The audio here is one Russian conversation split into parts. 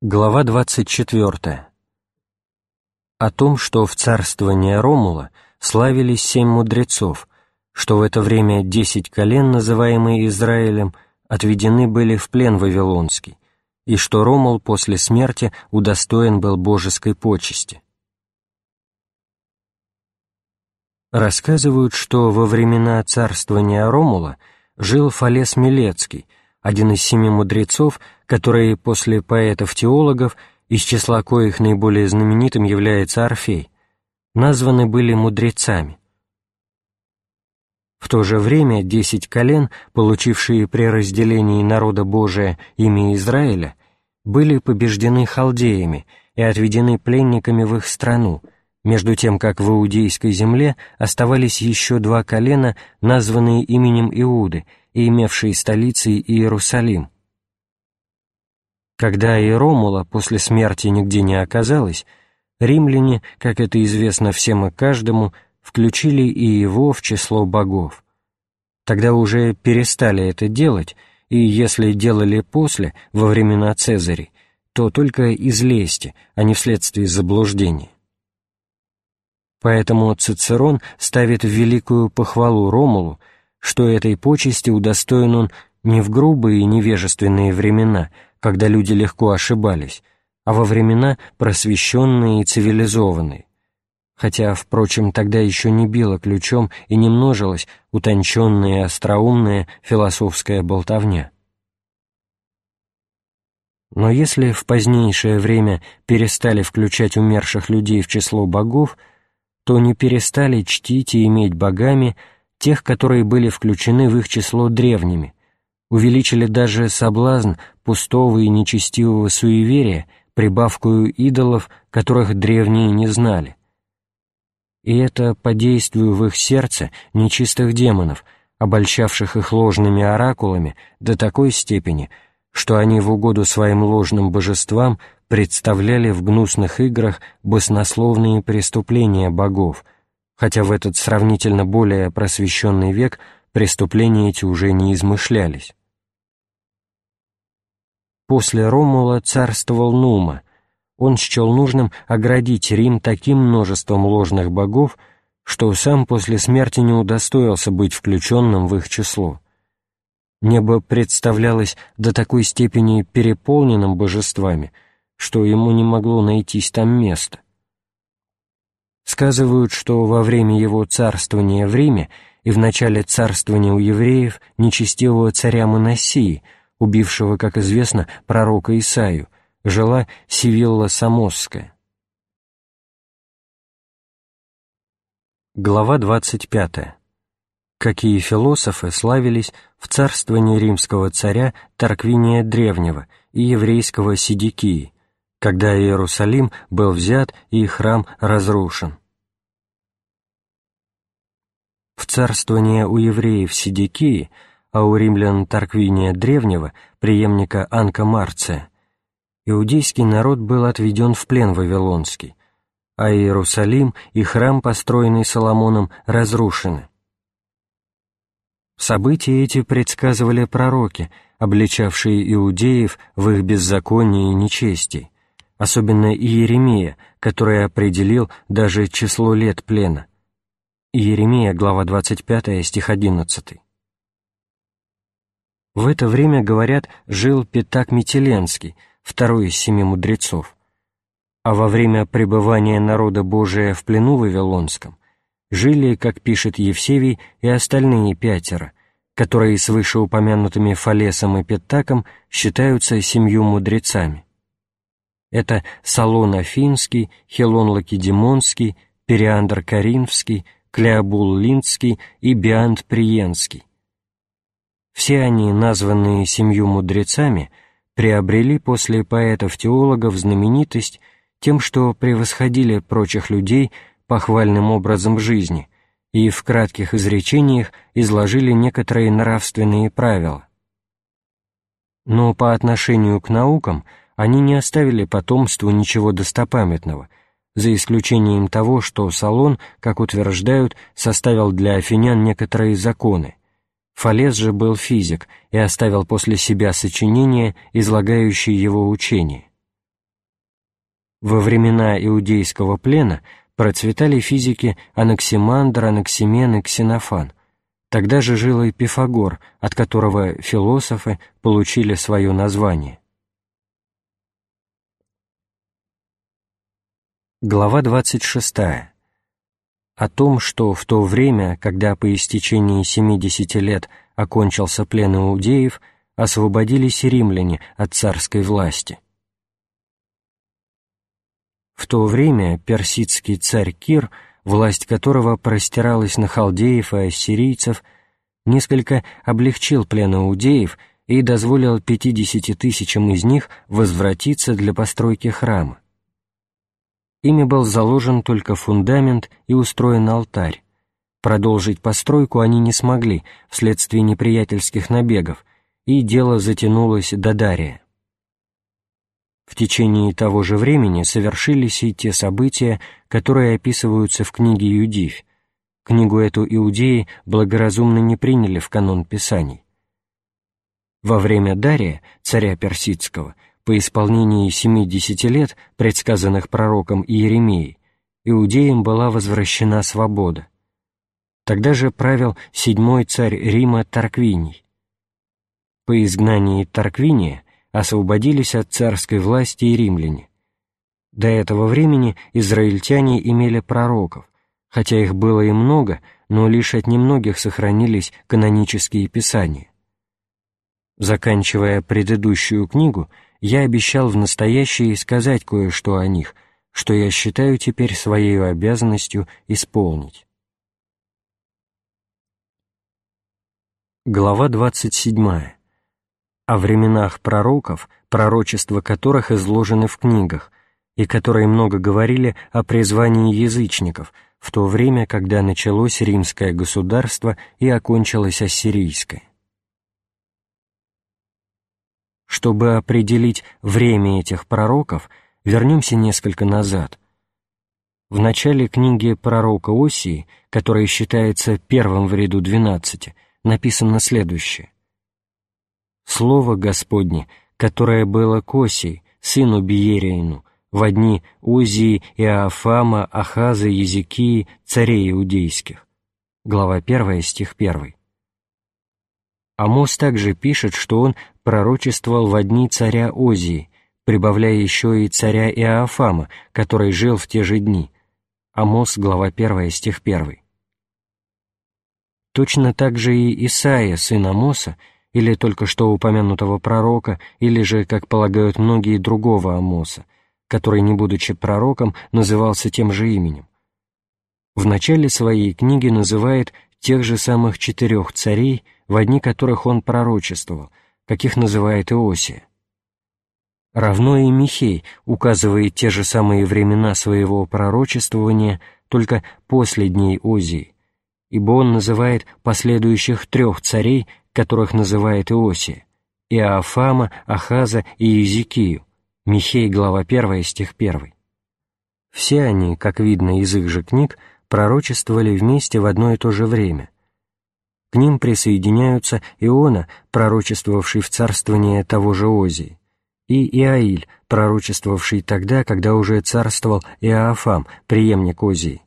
Глава 24. О том, что в царствовании Ромула славились семь мудрецов, что в это время десять колен, называемые Израилем, отведены были в плен Вавилонский, и что Ромул после смерти удостоен был божеской почести. Рассказывают, что во времена царствования Ромула жил Фалес Милецкий, один из семи мудрецов, которые после поэтов-теологов, из числа коих наиболее знаменитым является Орфей, названы были мудрецами. В то же время десять колен, получившие при разделении народа Божия имя Израиля, были побеждены халдеями и отведены пленниками в их страну, между тем как в Иудейской земле оставались еще два колена, названные именем Иуды и имевшие столицей Иерусалим – когда и Ромула после смерти нигде не оказалось, римляне, как это известно всем и каждому, включили и его в число богов. Тогда уже перестали это делать, и если делали после, во времена Цезарей, то только из лести, а не вследствие заблуждения. Поэтому Цицерон ставит великую похвалу Ромулу, что этой почести удостоен он не в грубые и невежественные времена – когда люди легко ошибались, а во времена просвещенные и цивилизованные, хотя, впрочем, тогда еще не било ключом и не множилась утонченная и остроумная философская болтовня. Но если в позднейшее время перестали включать умерших людей в число богов, то не перестали чтить и иметь богами тех, которые были включены в их число древними, увеличили даже соблазн пустого и нечестивого суеверия прибавкою идолов, которых древние не знали. И это по действию в их сердце нечистых демонов, обольщавших их ложными оракулами до такой степени, что они в угоду своим ложным божествам представляли в гнусных играх баснословные преступления богов, хотя в этот сравнительно более просвещенный век преступления эти уже не измышлялись. После Ромула царствовал Нума. Он счел нужным оградить Рим таким множеством ложных богов, что сам после смерти не удостоился быть включенным в их число. Небо представлялось до такой степени переполненным божествами, что ему не могло найтись там место. Сказывают, что во время его царствования в Риме и в начале царствования у евреев нечестивого царя Моносии – убившего, как известно, пророка Исаию, жила Сивилла Самосская. Глава 25. Какие философы славились в царствовании римского царя Тарквиния Древнего и еврейского Сидикии, когда Иерусалим был взят и храм разрушен. В царствование у евреев Сидикии – а у римлян Тарквиния Древнего, преемника Анка Марция, иудейский народ был отведен в плен вавилонский, а Иерусалим и храм, построенный Соломоном, разрушены. События эти предсказывали пророки, обличавшие иудеев в их беззаконии и нечестии, особенно Иеремия, который определил даже число лет плена. Иеремия, глава 25, стих 11. В это время, говорят, жил Петак Метеленский, второй из семи мудрецов. А во время пребывания народа Божия в плену Вавилонском жили, как пишет Евсевий, и остальные пятеро, которые с вышеупомянутыми Фалесом и Петтаком считаются семью мудрецами. Это Салон Афинский, Хелон Лакедемонский, Периандр Каринфский, Клеобул Линдский и Биант Приенский, все они, названные семью мудрецами, приобрели после поэтов-теологов знаменитость тем, что превосходили прочих людей похвальным образом жизни и в кратких изречениях изложили некоторые нравственные правила. Но по отношению к наукам они не оставили потомству ничего достопамятного, за исключением того, что Салон, как утверждают, составил для афинян некоторые законы, Фалес же был физик и оставил после себя сочинение, излагающее его учение. Во времена иудейского плена процветали физики Анаксимандр, Анаксимен и Ксенофан. Тогда же жил и Пифагор, от которого философы получили свое название. Глава 26. О том, что в то время, когда по истечении 70 лет окончился плен иудеев, освободились римляне от царской власти. В то время персидский царь Кир, власть которого простиралась на халдеев и ассирийцев, несколько облегчил плен иудеев и дозволил 50 тысячам из них возвратиться для постройки храма. Ими был заложен только фундамент и устроен алтарь. Продолжить постройку они не смогли вследствие неприятельских набегов, и дело затянулось до Дария. В течение того же времени совершились и те события, которые описываются в книге Юдивь. Книгу эту иудеи благоразумно не приняли в канон Писаний. Во время Дария, царя Персидского, по исполнении 70 лет, предсказанных пророком Иеремией, иудеям была возвращена свобода. Тогда же правил седьмой царь Рима Тарквиний. По изгнании Тарквиния освободились от царской власти и римляне. До этого времени израильтяне имели пророков, хотя их было и много, но лишь от немногих сохранились канонические писания. Заканчивая предыдущую книгу, я обещал в настоящее сказать кое-что о них, что я считаю теперь своей обязанностью исполнить. Глава 27. О временах пророков, пророчества которых изложены в книгах, и которые много говорили о призвании язычников в то время, когда началось римское государство и окончилось ассирийское. Чтобы определить время этих пророков, вернемся несколько назад. В начале книги пророка Осии, которая считается первым в ряду двенадцати, написано следующее. «Слово Господне, которое было к Осии, сыну Биериину, в дни Озии, Иоафама, Ахаза, Езекии, царей иудейских». Глава 1, стих 1. Амос также пишет, что он пророчествовал в дни царя Озии, прибавляя еще и царя Иоафама, который жил в те же дни. Амос, глава 1, стих 1. Точно так же и Исаия, сын Амоса, или только что упомянутого пророка, или же, как полагают многие, другого Амоса, который, не будучи пророком, назывался тем же именем. В начале своей книги называет тех же самых четырех царей, в одни которых он пророчествовал, каких называет Иосия. Равно и Михей указывает те же самые времена своего пророчествования только после дней Озии, ибо он называет последующих трех царей, которых называет Иосия, Иоафама, Ахаза и Иезекию, Михей, глава 1, стих 1. Все они, как видно из их же книг, пророчествовали вместе в одно и то же время. К ним присоединяются Иона, пророчествовавший в царствование того же Озии, и Иаиль, пророчествовавший тогда, когда уже царствовал Иоафам, преемник Озии.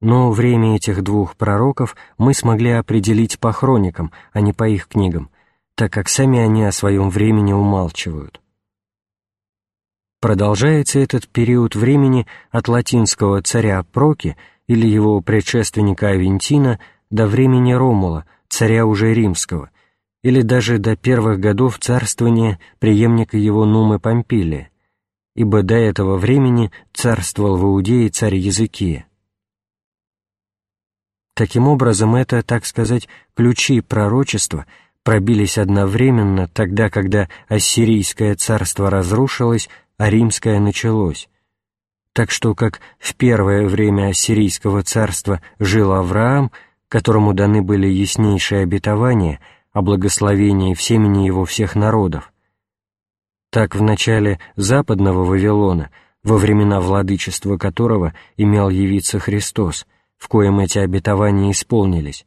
Но время этих двух пророков мы смогли определить по хроникам, а не по их книгам, так как сами они о своем времени умалчивают. Продолжается этот период времени от латинского царя Проки или его предшественника Авентина до времени Ромула, царя уже римского, или даже до первых годов царствования преемника его Нумы Помпилия, ибо до этого времени царствовал в Иудее царь Языкия. Таким образом, это, так сказать, ключи пророчества пробились одновременно тогда, когда Ассирийское царство разрушилось, а римское началось. Так что, как в первое время Ассирийского царства жил Авраам, которому даны были яснейшие обетования о благословении в семени его всех народов, так в начале западного Вавилона, во времена владычества которого имел явиться Христос, в коем эти обетования исполнились,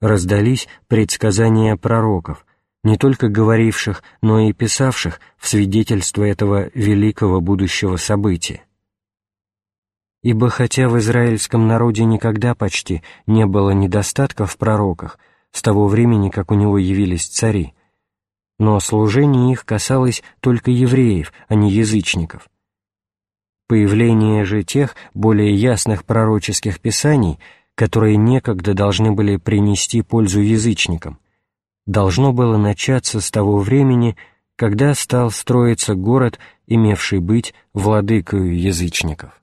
раздались предсказания пророков, не только говоривших, но и писавших в свидетельство этого великого будущего события. Ибо хотя в израильском народе никогда почти не было недостатка в пророках с того времени, как у него явились цари, но служение их касалось только евреев, а не язычников. Появление же тех более ясных пророческих писаний, которые некогда должны были принести пользу язычникам, должно было начаться с того времени, когда стал строиться город, имевший быть владыкою язычников.